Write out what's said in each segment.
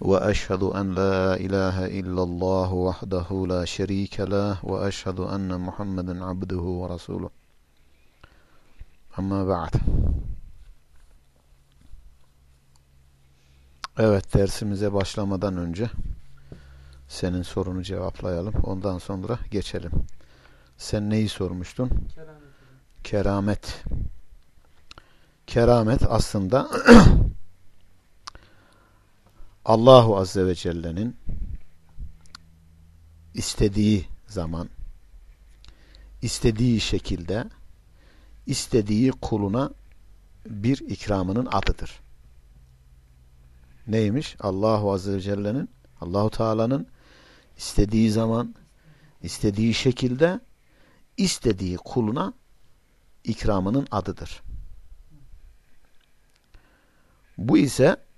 واشهد ان لا اله الا الله وحده لا شريك له واشهد ان محمدا عبده ورسوله اما بعد Evet dersimize başlamadan önce senin sorunu cevaplayalım. Ondan sonra geçelim. Sen neyi sormuştun? Keramet. Keramet. Keramet aslında Allahu Azze ve Celle'nin istediği zaman, istediği şekilde, istediği kuluna bir ikramının adıdır. Neymiş? Allahu Azze ve Celle'nin, Allahu Teala'nın istediği zaman, istediği şekilde, istediği kuluna ikramının adıdır. Bu ise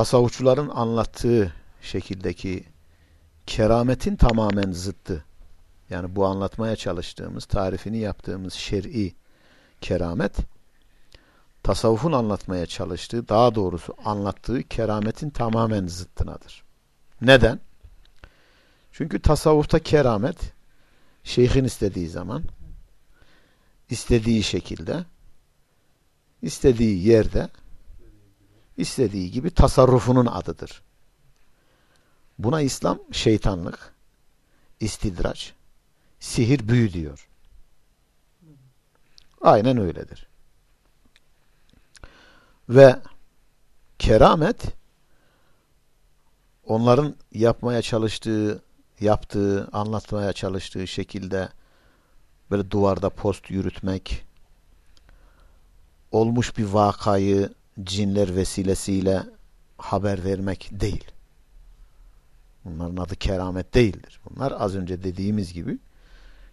tasavvufçuların anlattığı şekildeki kerametin tamamen zıttı. Yani bu anlatmaya çalıştığımız, tarifini yaptığımız şer'i keramet, tasavvufun anlatmaya çalıştığı, daha doğrusu anlattığı kerametin tamamen zıttınadır. Neden? Çünkü tasavvufta keramet, şeyhin istediği zaman, istediği şekilde, istediği yerde, istediği gibi tasarrufunun adıdır. Buna İslam şeytanlık, istidraç, sihir, büyü diyor. Aynen öyledir. Ve keramet onların yapmaya çalıştığı, yaptığı, anlatmaya çalıştığı şekilde böyle duvarda post yürütmek, olmuş bir vakayı cinler vesilesiyle haber vermek değil. Bunların adı keramet değildir. Bunlar az önce dediğimiz gibi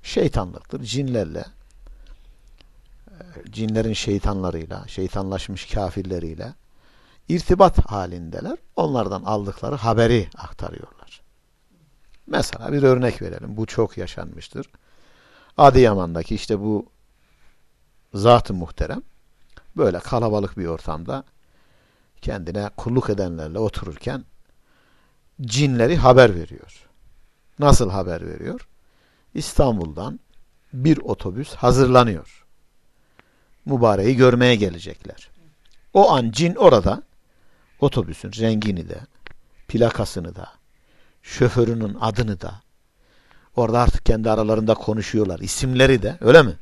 şeytanlıktır. Cinlerle cinlerin şeytanlarıyla, şeytanlaşmış kafirleriyle irtibat halindeler. Onlardan aldıkları haberi aktarıyorlar. Mesela bir örnek verelim. Bu çok yaşanmıştır. Adıyaman'daki işte bu zat-ı muhterem böyle kalabalık bir ortamda kendine kulluk edenlerle otururken cinleri haber veriyor. Nasıl haber veriyor? İstanbul'dan bir otobüs hazırlanıyor. Mübareği görmeye gelecekler. O an cin orada otobüsün rengini de, plakasını da, şoförünün adını da orada artık kendi aralarında konuşuyorlar. İsimleri de öyle mi?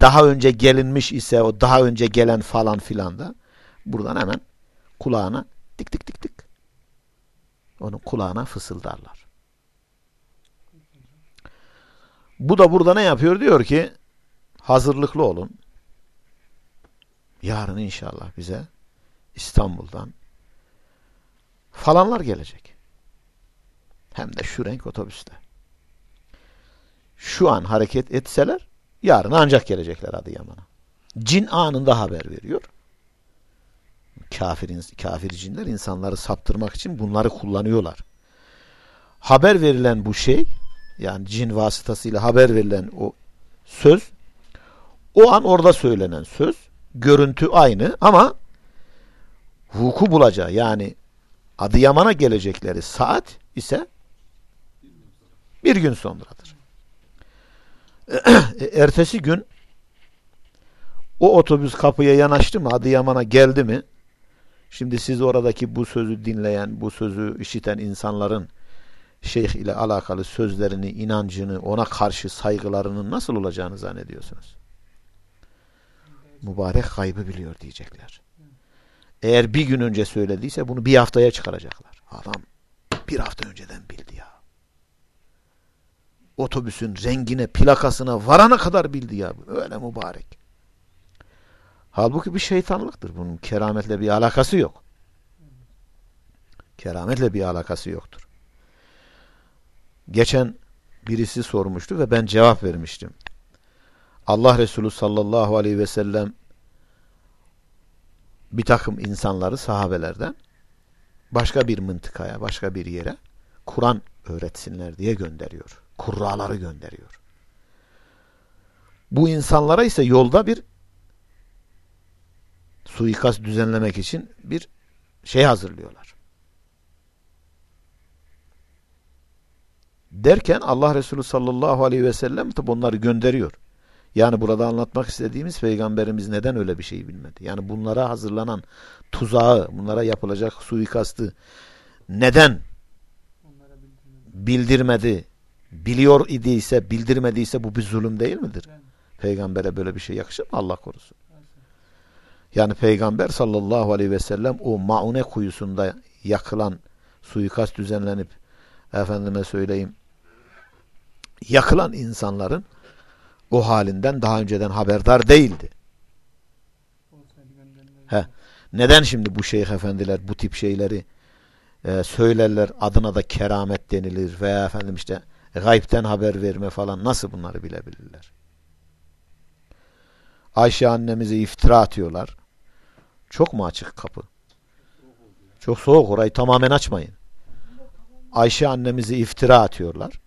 Daha önce gelinmiş ise o daha önce gelen falan filan da buradan hemen kulağına tık tık tık tık onun kulağına fısıldarlar. Bu da burada ne yapıyor? Diyor ki hazırlıklı olun. Yarın inşallah bize İstanbul'dan falanlar gelecek. Hem de şu renk otobüste. Şu an hareket etseler Yarın ancak gelecekler Adıyaman'a. Cin anında haber veriyor. Kafir, kafir cinler insanları saptırmak için bunları kullanıyorlar. Haber verilen bu şey yani cin vasıtasıyla haber verilen o söz o an orada söylenen söz görüntü aynı ama vuku bulacağı yani Adıyaman'a gelecekleri saat ise bir gün sonradır. Ertesi gün o otobüs kapıya yanaştı mı Adıyaman'a geldi mi? Şimdi siz oradaki bu sözü dinleyen bu sözü işiten insanların şeyh ile alakalı sözlerini inancını ona karşı saygılarının nasıl olacağını zannediyorsunuz? Mübarek kaybı biliyor diyecekler. Eğer bir gün önce söylediyse bunu bir haftaya çıkaracaklar. Adam bir hafta önceden bildi otobüsün rengine, plakasına varana kadar bildi ya. Öyle mübarek. Halbuki bir şeytanlıktır. Bunun kerametle bir alakası yok. Kerametle bir alakası yoktur. geçen birisi sormuştu ve ben cevap vermiştim. Allah Resulü sallallahu aleyhi ve sellem bir takım insanları sahabelerden başka bir mıntıkaya, başka bir yere Kur'an öğretsinler diye gönderiyor. Kurraları gönderiyor. Bu insanlara ise yolda bir suikast düzenlemek için bir şey hazırlıyorlar. Derken Allah Resulü sallallahu aleyhi ve sellem tabi onları gönderiyor. Yani burada anlatmak istediğimiz peygamberimiz neden öyle bir şey bilmedi? Yani bunlara hazırlanan tuzağı, bunlara yapılacak suikastı neden bildirmedi? Biliyor idiyse, bildirmediyse bu bir zulüm değil midir? Peygambere böyle bir şey yakışır mı? Allah korusun. Yani peygamber sallallahu aleyhi ve sellem o maune kuyusunda yakılan suikast düzenlenip efendime söyleyeyim yakılan insanların o halinden daha önceden haberdar değildi. He. Neden şimdi bu şeyh efendiler bu tip şeyleri e, söylerler adına da keramet denilir veya efendim işte gaybten haber verme falan nasıl bunları bilebilirler? Ayşe annemize iftira atıyorlar. Çok mu açık kapı? Çok soğuk orayı tamamen açmayın. Ayşe annemizi iftira atıyorlar.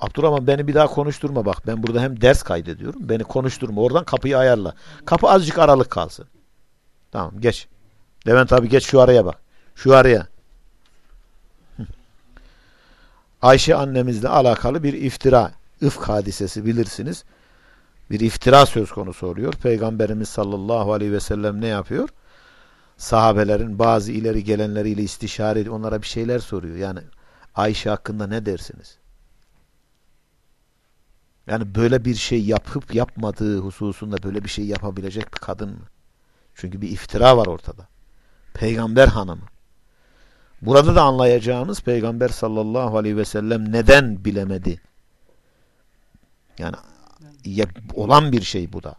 Abdurrahman beni bir daha konuşturma bak. Ben burada hem ders kaydediyorum. Beni konuşturma. Oradan kapıyı ayarla. Kapı azıcık aralık kalsın. Tamam geç. Levent abi geç şu araya bak. Şu araya. Ayşe annemizle alakalı bir iftira, ıfk hadisesi bilirsiniz. Bir iftira söz konusu oluyor. Peygamberimiz sallallahu aleyhi ve sellem ne yapıyor? Sahabelerin bazı ileri gelenleriyle istişare ediyor. Onlara bir şeyler soruyor. Yani Ayşe hakkında ne dersiniz? Yani böyle bir şey yapıp yapmadığı hususunda böyle bir şey yapabilecek bir kadın mı? Çünkü bir iftira var ortada. Peygamber hanımı. Burada da anlayacağımız Peygamber sallallahu aleyhi ve sellem neden bilemedi? Yani ya, olan bir şey bu da.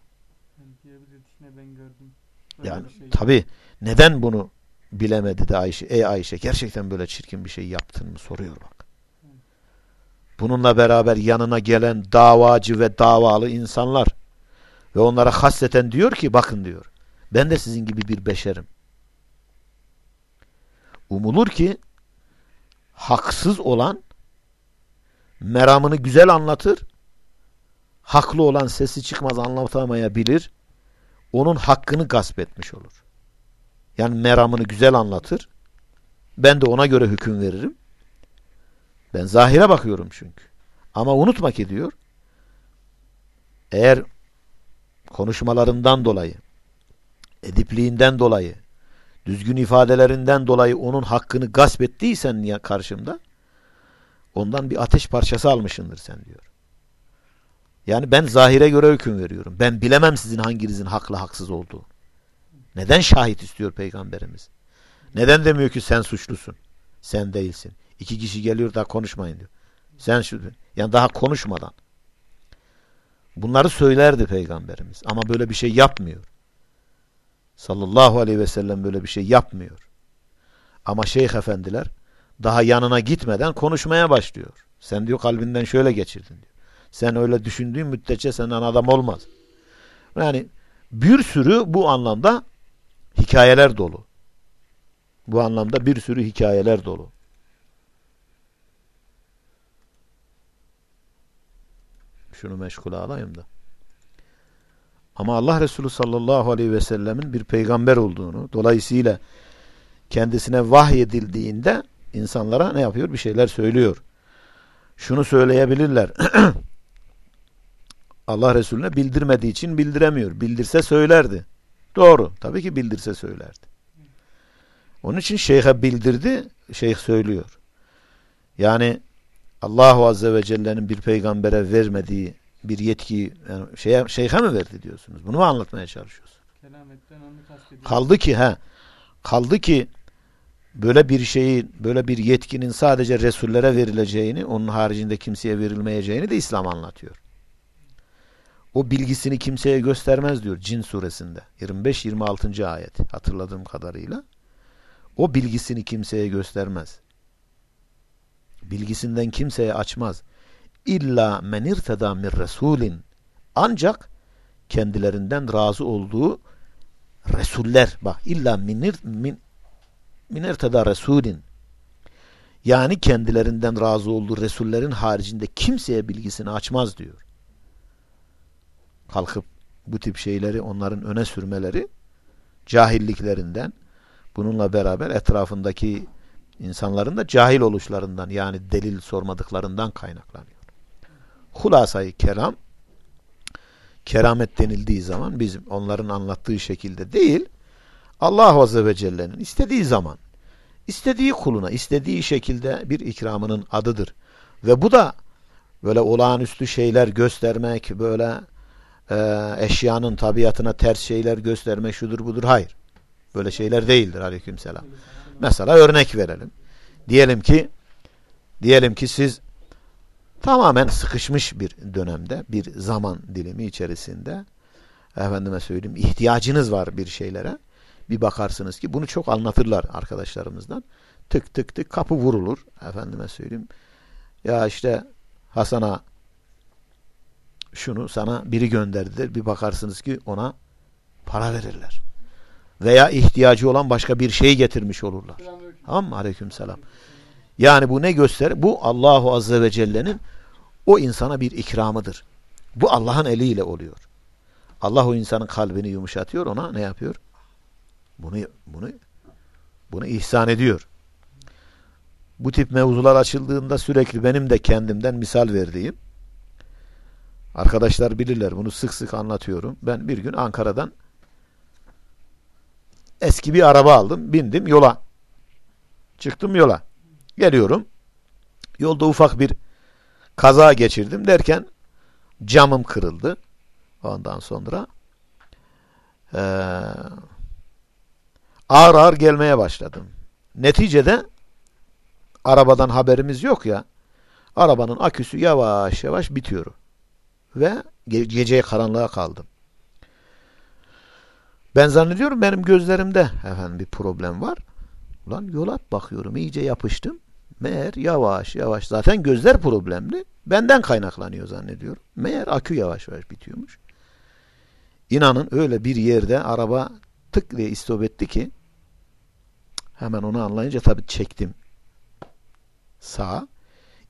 Yani tabi neden bunu bilemedi de Ayşe? Ey Ayşe gerçekten böyle çirkin bir şey yaptın mı soruyor bak. Bununla beraber yanına gelen davacı ve davalı insanlar ve onlara hasreten diyor ki bakın diyor. Ben de sizin gibi bir beşerim. Umulur ki haksız olan meramını güzel anlatır. Haklı olan sesi çıkmaz anlatamayabilir. Onun hakkını gasp etmiş olur. Yani meramını güzel anlatır. Ben de ona göre hüküm veririm. Ben zahire bakıyorum çünkü. Ama unutma ki diyor eğer konuşmalarından dolayı edipliğinden dolayı düzgün ifadelerinden dolayı onun hakkını gasp ettiysen ya karşımda ondan bir ateş parçası almışındır sen diyor. Yani ben zahire göre hüküm veriyorum. Ben bilemem sizin hanginizin haklı haksız olduğu. Neden şahit istiyor peygamberimiz? Neden demiyor ki sen suçlusun? Sen değilsin. İki kişi geliyor da konuşmayın diyor. Sen şu yani daha konuşmadan. Bunları söylerdi peygamberimiz ama böyle bir şey yapmıyor. Sallallahu aleyhi ve sellem böyle bir şey yapmıyor. Ama şeyh efendiler daha yanına gitmeden konuşmaya başlıyor. Sen diyor kalbinden şöyle geçirdin diyor. Sen öyle düşündüğün müddetçe senden adam olmaz. Yani bir sürü bu anlamda hikayeler dolu. Bu anlamda bir sürü hikayeler dolu. Şunu meşgule alayım da. Ama Allah Resulü sallallahu aleyhi ve sellemin bir peygamber olduğunu, dolayısıyla kendisine vahyedildiğinde insanlara ne yapıyor? Bir şeyler söylüyor. Şunu söyleyebilirler. Allah Resulüne bildirmediği için bildiremiyor. Bildirse söylerdi. Doğru. Tabii ki bildirse söylerdi. Onun için şeyhe bildirdi, şeyh söylüyor. Yani Allahu Azze ve Celle'nin bir peygambere vermediği bir yetki yani şeye, şeyhe mi verdi diyorsunuz? Bunu mu anlatmaya çalışıyorsun? Kaldı ki ha kaldı ki böyle bir şeyi böyle bir yetkinin sadece Resullere verileceğini onun haricinde kimseye verilmeyeceğini de İslam anlatıyor. O bilgisini kimseye göstermez diyor Cin suresinde 25-26. ayet hatırladığım kadarıyla. O bilgisini kimseye göstermez. bilgisinden kimseye açmaz. İlla men irteda min resulin. Ancak kendilerinden razı olduğu Resuller bak illa minir min minirteda Resulin yani kendilerinden razı olduğu Resullerin haricinde kimseye bilgisini açmaz diyor. Kalkıp bu tip şeyleri onların öne sürmeleri cahilliklerinden bununla beraber etrafındaki insanların da cahil oluşlarından yani delil sormadıklarından kaynaklanıyor. Hulasayı kelam keramet denildiği zaman bizim onların anlattığı şekilde değil Allah Azze ve Celle'nin istediği zaman istediği kuluna istediği şekilde bir ikramının adıdır. Ve bu da böyle olağanüstü şeyler göstermek böyle e, eşyanın tabiatına ters şeyler göstermek şudur budur hayır. Böyle şeyler değildir aleykümselam. Mesela örnek verelim. Diyelim ki diyelim ki siz tamamen sıkışmış bir dönemde, bir zaman dilimi içerisinde efendime söyleyeyim ihtiyacınız var bir şeylere. Bir bakarsınız ki bunu çok anlatırlar arkadaşlarımızdan. Tık tık tık kapı vurulur. Efendime söyleyeyim. Ya işte Hasan'a şunu sana biri gönderdiler. Bir bakarsınız ki ona para verirler. Veya ihtiyacı olan başka bir şey getirmiş olurlar. Tamam mı? Aleyküm selam. Yani bu ne gösterir? Bu Allahu Azze ve Celle'nin o insana bir ikramıdır. Bu Allah'ın eliyle oluyor. Allah o insanın kalbini yumuşatıyor, ona ne yapıyor? Bunu bunu bunu ihsan ediyor. Bu tip mevzular açıldığında sürekli benim de kendimden misal verdiğim arkadaşlar bilirler bunu sık sık anlatıyorum. Ben bir gün Ankara'dan eski bir araba aldım, bindim yola. Çıktım yola. Geliyorum. Yolda ufak bir kaza geçirdim derken camım kırıldı. Ondan sonra ee, ağır ağır gelmeye başladım. Neticede arabadan haberimiz yok ya arabanın aküsü yavaş yavaş bitiyor. Ve ge geceye karanlığa kaldım. Ben zannediyorum benim gözlerimde efendim bir problem var. Ulan yola bakıyorum iyice yapıştım. Meğer yavaş yavaş zaten gözler problemli. Benden kaynaklanıyor zannediyorum. Meğer akü yavaş yavaş bitiyormuş. İnanın öyle bir yerde araba tık diye istop etti ki hemen onu anlayınca tabii çektim. Sağa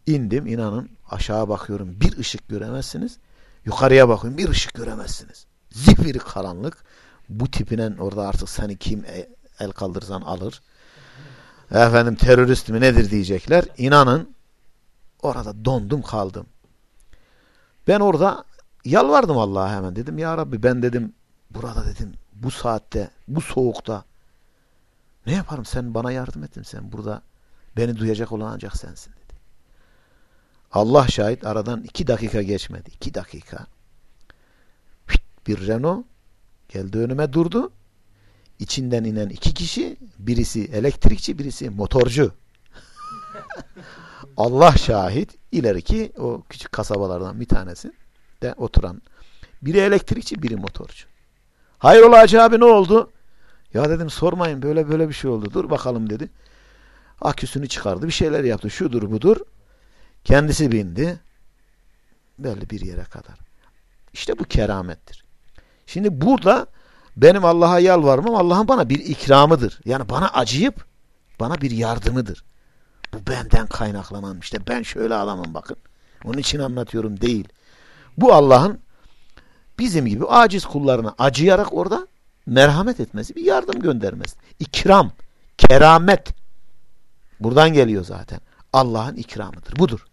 indim inanın aşağı bakıyorum bir ışık göremezsiniz. Yukarıya bakıyorum bir ışık göremezsiniz. Zifiri karanlık. Bu tipinen orada artık seni kim el kaldırsan alır efendim terörist mi nedir diyecekler. İnanın orada dondum kaldım. Ben orada yalvardım Allah'a hemen dedim ya Rabbi ben dedim burada dedim bu saatte bu soğukta ne yaparım sen bana yardım ettin sen burada beni duyacak olan ancak sensin dedi. Allah şahit aradan iki dakika geçmedi. iki dakika. Bir Renault geldi önüme durdu. İçinden inen iki kişi, birisi elektrikçi, birisi motorcu. Allah şahit ileriki o küçük kasabalardan bir tanesi de oturan. Biri elektrikçi, biri motorcu. Hayrola Hacı abi ne oldu? Ya dedim sormayın böyle böyle bir şey oldu. Dur bakalım dedi. Aküsünü çıkardı. Bir şeyler yaptı. Şudur budur. Kendisi bindi. Belli bir yere kadar. İşte bu keramettir. Şimdi burada benim Allah'a yalvarmam Allah'ın bana bir ikramıdır. Yani bana acıyıp bana bir yardımıdır. Bu benden kaynaklanan işte ben şöyle alamam bakın. Onun için anlatıyorum değil. Bu Allah'ın bizim gibi aciz kullarına acıyarak orada merhamet etmesi, bir yardım göndermesi. İkram, keramet. Buradan geliyor zaten. Allah'ın ikramıdır. Budur.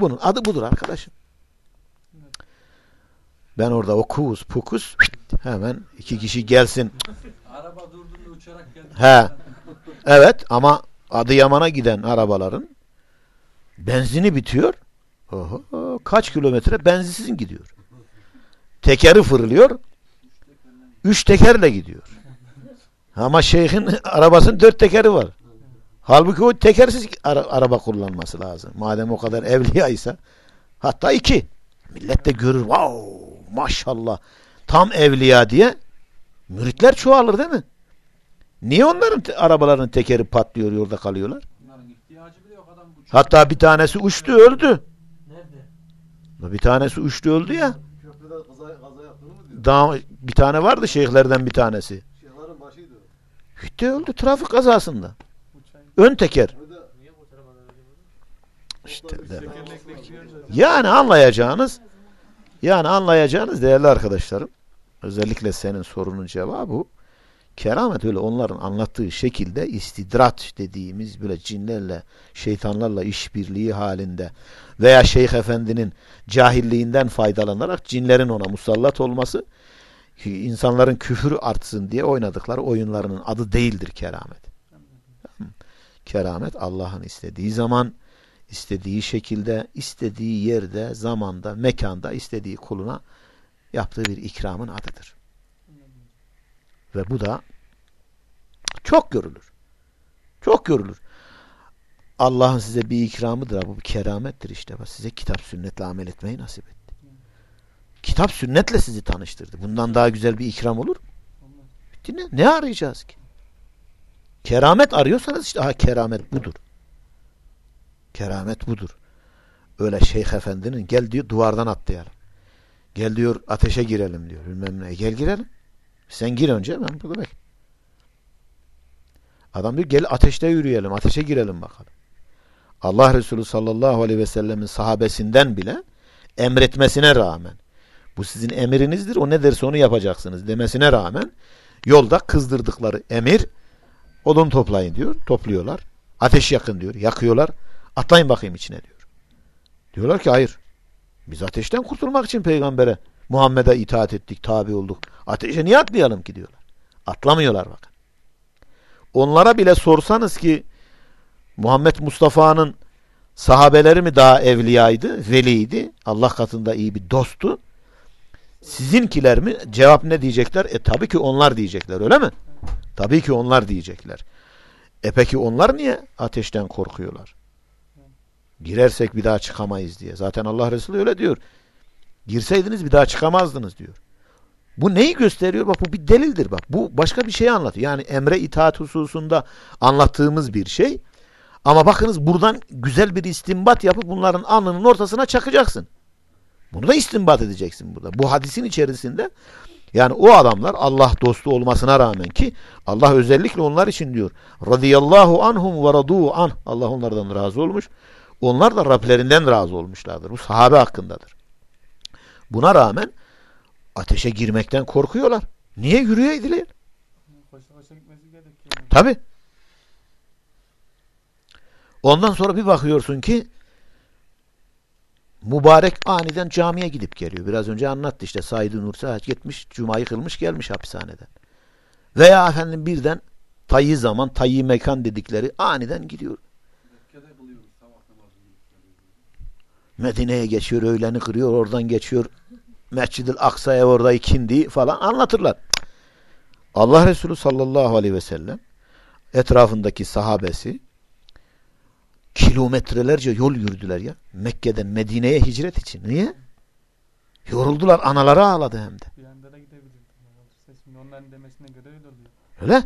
Bunun adı budur arkadaşım. Ben orada okus pukus hemen iki kişi gelsin. Araba durduğunda uçarak geldi. He. Evet ama Adıyaman'a giden arabaların benzini bitiyor. Oho, kaç kilometre benzinsiz gidiyor. Tekeri fırlıyor. Üç tekerle gidiyor. Ama şeyhin arabasının dört tekeri var. Halbuki o tekersiz ara araba kullanması lazım. Madem o kadar evliyaysa. Hatta iki. Millet de görür. Wow maşallah tam evliya diye müritler çoğalır değil mi? Niye onların te arabalarının tekeri patlıyor yolda kalıyorlar? İhtiyacı bile yok adam bu. Hatta bir tanesi uçtu öldü. Nerede? Bir tanesi uçtu öldü ya. Köprüde kaza, kaza yaptığını mı diyor? Daha bir tane vardı şeyhlerden bir tanesi. Şeyhlerin başıydı. o. Gitti öldü trafik kazasında. Ön teker. İşte. Yani anlayacağınız yani anlayacağınız değerli arkadaşlarım özellikle senin sorunun cevabı. Keramet öyle onların anlattığı şekilde istidrat dediğimiz böyle cinlerle, şeytanlarla işbirliği halinde veya şeyh efendinin cahilliğinden faydalanarak cinlerin ona musallat olması insanların küfür artsın diye oynadıkları oyunlarının adı değildir keramet. Keramet Allah'ın istediği zaman istediği şekilde, istediği yerde, zamanda, mekanda, istediği kuluna yaptığı bir ikramın adıdır. Ve bu da çok görülür. Çok görülür. Allah'ın size bir ikramıdır. Bu bir keramettir işte. Size kitap sünnetle amel etmeyi nasip etti. Kitap sünnetle sizi tanıştırdı. Bundan daha güzel bir ikram olur mu? Ne? Ne arayacağız ki? Keramet arıyorsanız işte aha keramet budur. Keramet budur. Öyle Şeyh Efendi'nin gel diyor duvardan atlayalım. Gel diyor ateşe girelim diyor. Bilmem ne. Gel girelim. Sen gir önce ben burada bek. Adam diyor gel ateşte yürüyelim. Ateşe girelim bakalım. Allah Resulü sallallahu aleyhi ve sellemin sahabesinden bile emretmesine rağmen bu sizin emirinizdir. O ne derse onu yapacaksınız demesine rağmen yolda kızdırdıkları emir odun toplayın diyor. Topluyorlar. Ateş yakın diyor. Yakıyorlar. Atlayın bakayım içine diyor. Diyorlar ki hayır. Biz ateşten kurtulmak için peygambere Muhammed'e itaat ettik, tabi olduk. Ateşe niye atlayalım ki diyorlar. Atlamıyorlar bakın. Onlara bile sorsanız ki Muhammed Mustafa'nın sahabeleri mi daha evliyaydı, veliydi, Allah katında iyi bir dosttu. Sizinkiler mi? Cevap ne diyecekler? E tabii ki onlar diyecekler öyle mi? Tabii ki onlar diyecekler. E peki onlar niye ateşten korkuyorlar? Girersek bir daha çıkamayız diye. Zaten Allah Resulü öyle diyor. Girseydiniz bir daha çıkamazdınız diyor. Bu neyi gösteriyor? Bak bu bir delildir bak. Bu başka bir şey anlatıyor. Yani emre itaat hususunda anlattığımız bir şey. Ama bakınız buradan güzel bir istinbat yapıp bunların alnının ortasına çakacaksın. Bunu da istinbat edeceksin burada. Bu hadisin içerisinde yani o adamlar Allah dostu olmasına rağmen ki Allah özellikle onlar için diyor. Radiyallahu anhum ve radu an. Allah onlardan razı olmuş. Onlar da Rablerinden razı olmuşlardır. Bu sahabe hakkındadır. Buna rağmen ateşe girmekten korkuyorlar. Niye yürüyeydiler? Tabi. Ondan sonra bir bakıyorsun ki mübarek aniden camiye gidip geliyor. Biraz önce anlattı işte Said-i Nursi gitmiş, cumayı kılmış gelmiş hapishaneden. Veya efendim birden tayyi zaman, tayyi mekan dedikleri aniden gidiyor. Medine'ye geçiyor, öğleni kırıyor, oradan geçiyor. Mescid-i Aksa'ya orada ikindi falan anlatırlar. Allah Resulü sallallahu aleyhi ve sellem etrafındaki sahabesi kilometrelerce yol yürüdüler ya. Mekke'den Medine'ye hicret için. Niye? Yoruldular. Anaları ağladı hem de. Bir anda da gidebilirdim. Onların demesine göre öyle oluyor. Öyle.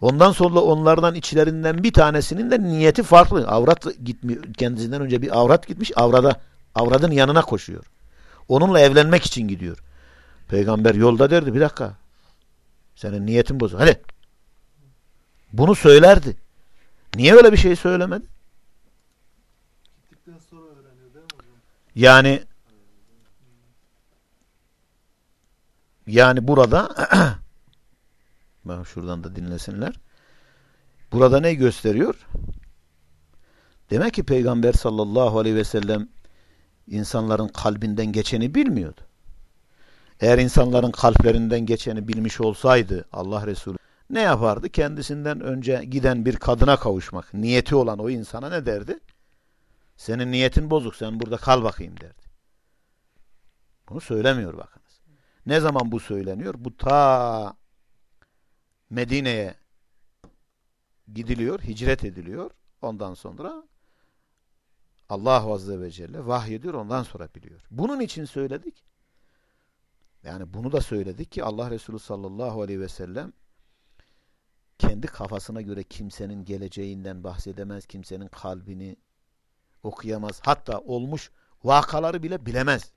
Ondan sonra onlardan içlerinden bir tanesinin de niyeti farklı. Avrat gitmiyor. Kendisinden önce bir avrat gitmiş. Avrada, avradın yanına koşuyor. Onunla evlenmek için gidiyor. Peygamber yolda derdi bir dakika. Senin niyetin bozuk. Hadi. Bunu söylerdi. Niye öyle bir şey söylemedi? Gittikten sonra öğreniyor değil mi hocam? Yani yani burada ben şuradan da dinlesinler. Burada ne gösteriyor? Demek ki Peygamber sallallahu aleyhi ve sellem insanların kalbinden geçeni bilmiyordu. Eğer insanların kalplerinden geçeni bilmiş olsaydı Allah Resulü ne yapardı? Kendisinden önce giden bir kadına kavuşmak, niyeti olan o insana ne derdi? Senin niyetin bozuk, sen burada kal bakayım derdi. Bunu söylemiyor bakınız. Ne zaman bu söyleniyor? Bu ta Medine'ye gidiliyor, hicret ediliyor. Ondan sonra Allah Azze ve Celle vahyediyor, ondan sonra biliyor. Bunun için söyledik. Yani bunu da söyledik ki Allah Resulü sallallahu aleyhi ve sellem kendi kafasına göre kimsenin geleceğinden bahsedemez, kimsenin kalbini okuyamaz. Hatta olmuş vakaları bile bilemez.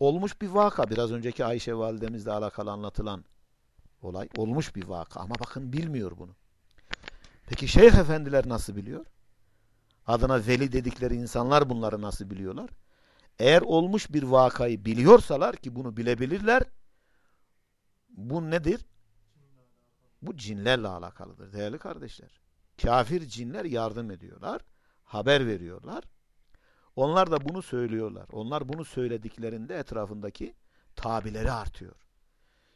Olmuş bir vaka, biraz önceki Ayşe validemizle alakalı anlatılan olay, olmuş bir vaka ama bakın bilmiyor bunu. Peki şeyh efendiler nasıl biliyor? Adına veli dedikleri insanlar bunları nasıl biliyorlar? Eğer olmuş bir vakayı biliyorsalar ki bunu bilebilirler, bu nedir? Bu cinlerle alakalıdır değerli kardeşler. Kafir cinler yardım ediyorlar, haber veriyorlar. Onlar da bunu söylüyorlar. Onlar bunu söylediklerinde etrafındaki tabileri artıyor.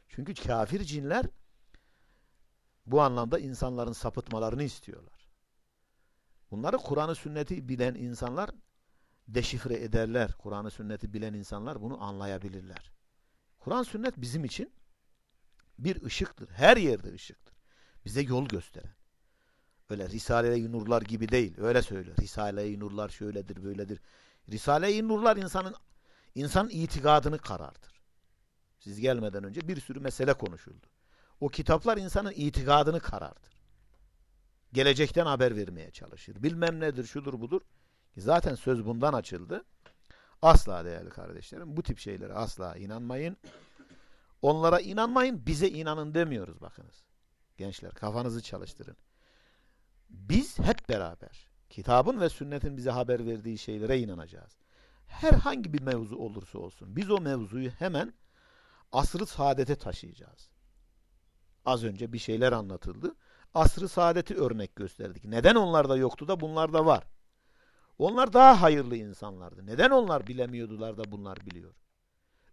Çünkü kafir cinler bu anlamda insanların sapıtmalarını istiyorlar. Bunları Kur'an'ı sünneti bilen insanlar deşifre ederler. Kur'an'ı sünneti bilen insanlar bunu anlayabilirler. Kur'an sünnet bizim için bir ışıktır. Her yerde ışıktır. Bize yol gösteren. Öyle Risale-i Nurlar gibi değil. Öyle söylüyor. Risale-i Nurlar şöyledir, böyledir. Risale-i Nurlar insanın insan itikadını karartır. Siz gelmeden önce bir sürü mesele konuşuldu. O kitaplar insanın itikadını karartır. Gelecekten haber vermeye çalışır. Bilmem nedir, şudur budur. Zaten söz bundan açıldı. Asla değerli kardeşlerim bu tip şeylere asla inanmayın. Onlara inanmayın, bize inanın demiyoruz bakınız. Gençler kafanızı çalıştırın. Biz hep beraber kitabın ve sünnetin bize haber verdiği şeylere inanacağız. Herhangi bir mevzu olursa olsun biz o mevzuyu hemen asrı saadete taşıyacağız. Az önce bir şeyler anlatıldı. Asrı saadeti örnek gösterdik. Neden onlarda yoktu da bunlarda var? Onlar daha hayırlı insanlardı. Neden onlar bilemiyordular da bunlar biliyor?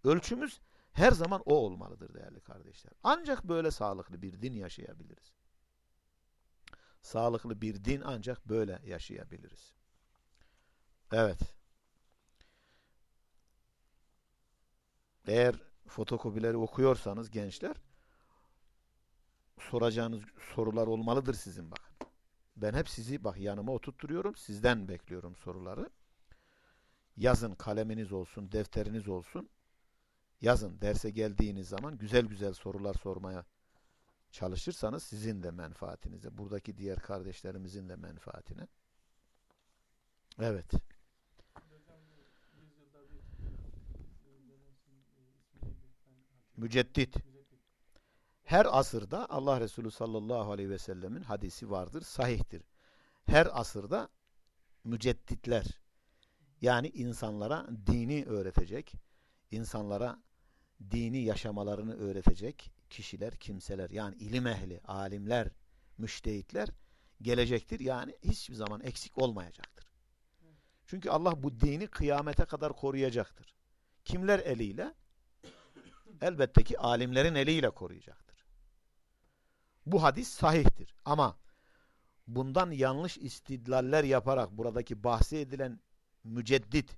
Ölçümüz her zaman o olmalıdır değerli kardeşler. Ancak böyle sağlıklı bir din yaşayabiliriz. Sağlıklı bir din ancak böyle yaşayabiliriz. Evet. Eğer fotokopileri okuyorsanız gençler soracağınız sorular olmalıdır sizin bakın. Ben hep sizi bak yanıma oturtturuyorum. Sizden bekliyorum soruları. Yazın kaleminiz olsun, defteriniz olsun. Yazın derse geldiğiniz zaman güzel güzel sorular sormaya çalışırsanız sizin de menfaatinize, buradaki diğer kardeşlerimizin de menfaatine. Evet. Müceddit. Her asırda Allah Resulü sallallahu aleyhi ve sellemin hadisi vardır, sahihtir. Her asırda mücedditler yani insanlara dini öğretecek, insanlara dini yaşamalarını öğretecek kişiler, kimseler yani ilim ehli, alimler, müştehitler gelecektir. Yani hiçbir zaman eksik olmayacaktır. Çünkü Allah bu dini kıyamete kadar koruyacaktır. Kimler eliyle? Elbette ki alimlerin eliyle koruyacaktır. Bu hadis sahihtir. Ama bundan yanlış istidlaller yaparak buradaki bahsi edilen müceddit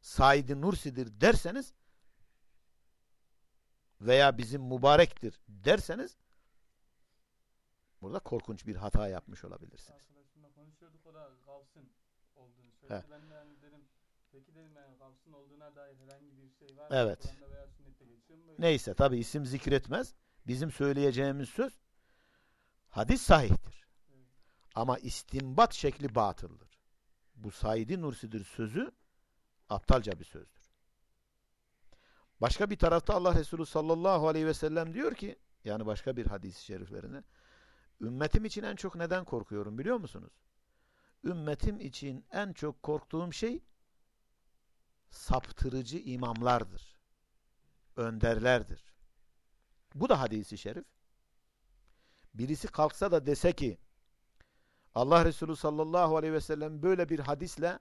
Said-i Nursi'dir derseniz veya bizim mübarektir derseniz burada korkunç bir hata yapmış olabilirsiniz. Arkadaşımla konuşuyorduk o da Gavs'ın olduğunu söyledi. Ben de yani dedim peki dedim yani Gavs'ın olduğuna dair herhangi bir şey var mı? Evet. Kur'an'da veya sünnette geçiyor mu? böyle? Neyse tabi isim zikretmez. Bizim söyleyeceğimiz söz hadis sahihtir. Evet. Ama istimbat şekli batıldır. Bu Said-i Nursi'dir sözü aptalca bir sözdür. Başka bir tarafta Allah Resulü sallallahu aleyhi ve sellem diyor ki yani başka bir hadis-i şeriflerine ümmetim için en çok neden korkuyorum biliyor musunuz? Ümmetim için en çok korktuğum şey saptırıcı imamlardır. Önderlerdir. Bu da hadisi şerif. Birisi kalksa da dese ki Allah Resulü sallallahu aleyhi ve sellem böyle bir hadisle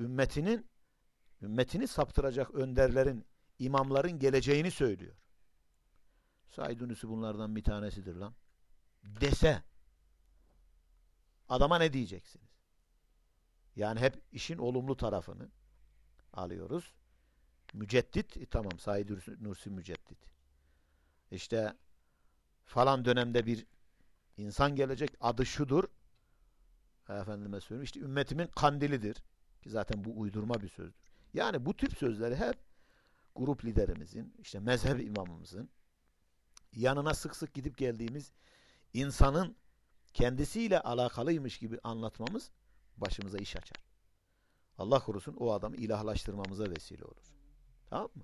ümmetinin ümmetini saptıracak önderlerin, imamların geleceğini söylüyor. Said bunlardan bir tanesidir lan. Dese adama ne diyeceksiniz? Yani hep işin olumlu tarafını alıyoruz. Müceddit, e, tamam Said Nursi müceddit. İşte falan dönemde bir insan gelecek adı şudur. Efendime söyleyeyim işte ümmetimin kandilidir. Ki zaten bu uydurma bir sözdür. Yani bu tip sözleri hep grup liderimizin, işte mezhep imamımızın yanına sık sık gidip geldiğimiz insanın kendisiyle alakalıymış gibi anlatmamız başımıza iş açar. Allah korusun o adamı ilahlaştırmamıza vesile olur. Tamam mı?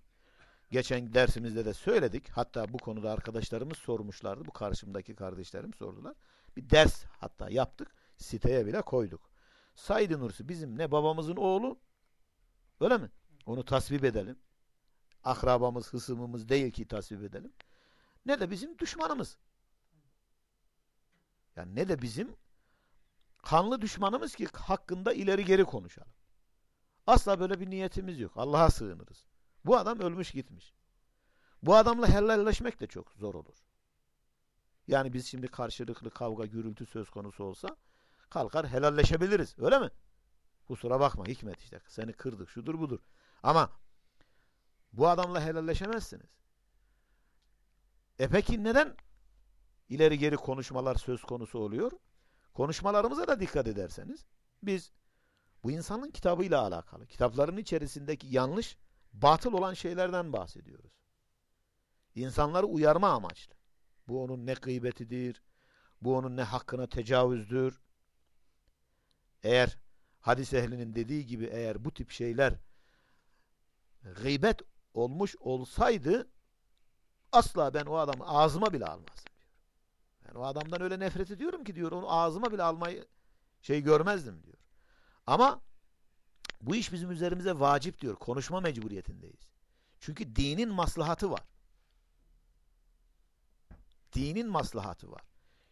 Geçen dersimizde de söyledik. Hatta bu konuda arkadaşlarımız sormuşlardı. Bu karşımdaki kardeşlerim sordular. Bir ders hatta yaptık. Siteye bile koyduk. Said Nursi bizim ne babamızın oğlu öyle mi? Onu tasvip edelim. Akrabamız, hısımımız değil ki tasvip edelim. Ne de bizim düşmanımız. Yani ne de bizim kanlı düşmanımız ki hakkında ileri geri konuşalım. Asla böyle bir niyetimiz yok. Allah'a sığınırız. Bu adam ölmüş gitmiş. Bu adamla helalleşmek de çok zor olur. Yani biz şimdi karşılıklı kavga, gürültü söz konusu olsa kalkar helalleşebiliriz. Öyle mi? Kusura bakma Hikmet işte. Seni kırdık şudur budur. Ama bu adamla helalleşemezsiniz. E peki neden ileri geri konuşmalar söz konusu oluyor? Konuşmalarımıza da dikkat ederseniz biz bu insanın kitabıyla alakalı, kitapların içerisindeki yanlış, batıl olan şeylerden bahsediyoruz. İnsanları uyarma amaçlı. Bu onun ne gıybetidir, bu onun ne hakkına tecavüzdür. Eğer hadis ehlinin dediği gibi eğer bu tip şeyler gıybet olmuş olsaydı asla ben o adamı ağzıma bile almazdım diyor. Ben o adamdan öyle nefret ediyorum ki diyor onu ağzıma bile almayı şey görmezdim diyor. Ama bu iş bizim üzerimize vacip diyor. Konuşma mecburiyetindeyiz. Çünkü dinin maslahatı var. Dinin maslahatı var.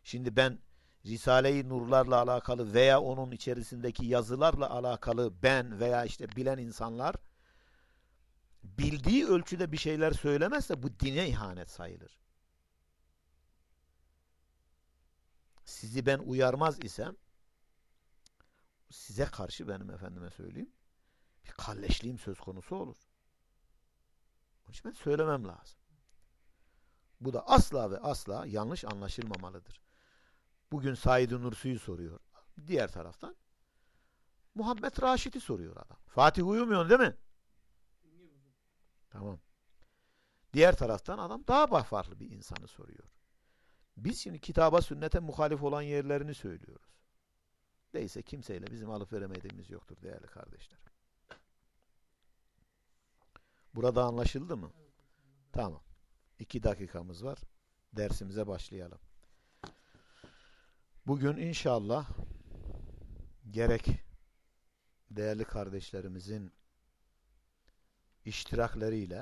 Şimdi ben Risale-i Nurlarla alakalı veya onun içerisindeki yazılarla alakalı ben veya işte bilen insanlar bildiği ölçüde bir şeyler söylemezse bu dine ihanet sayılır. Sizi ben uyarmaz isem size karşı benim efendime söyleyeyim bir kalleşliğim söz konusu olur. Onun için ben söylemem lazım. Bu da asla ve asla yanlış anlaşılmamalıdır. Bugün Said-i Nursi'yi soruyor. Diğer taraftan Muhammed Raşid'i soruyor adam. Fatih uyumuyorsun değil mi? Tamam. Diğer taraftan adam daha farklı bir insanı soruyor. Biz şimdi kitaba sünnete muhalif olan yerlerini söylüyoruz. Değilse kimseyle bizim alıp veremediğimiz yoktur değerli kardeşler. Burada anlaşıldı mı? Tamam. İki dakikamız var. Dersimize başlayalım. Bugün inşallah gerek değerli kardeşlerimizin iştirakleriyle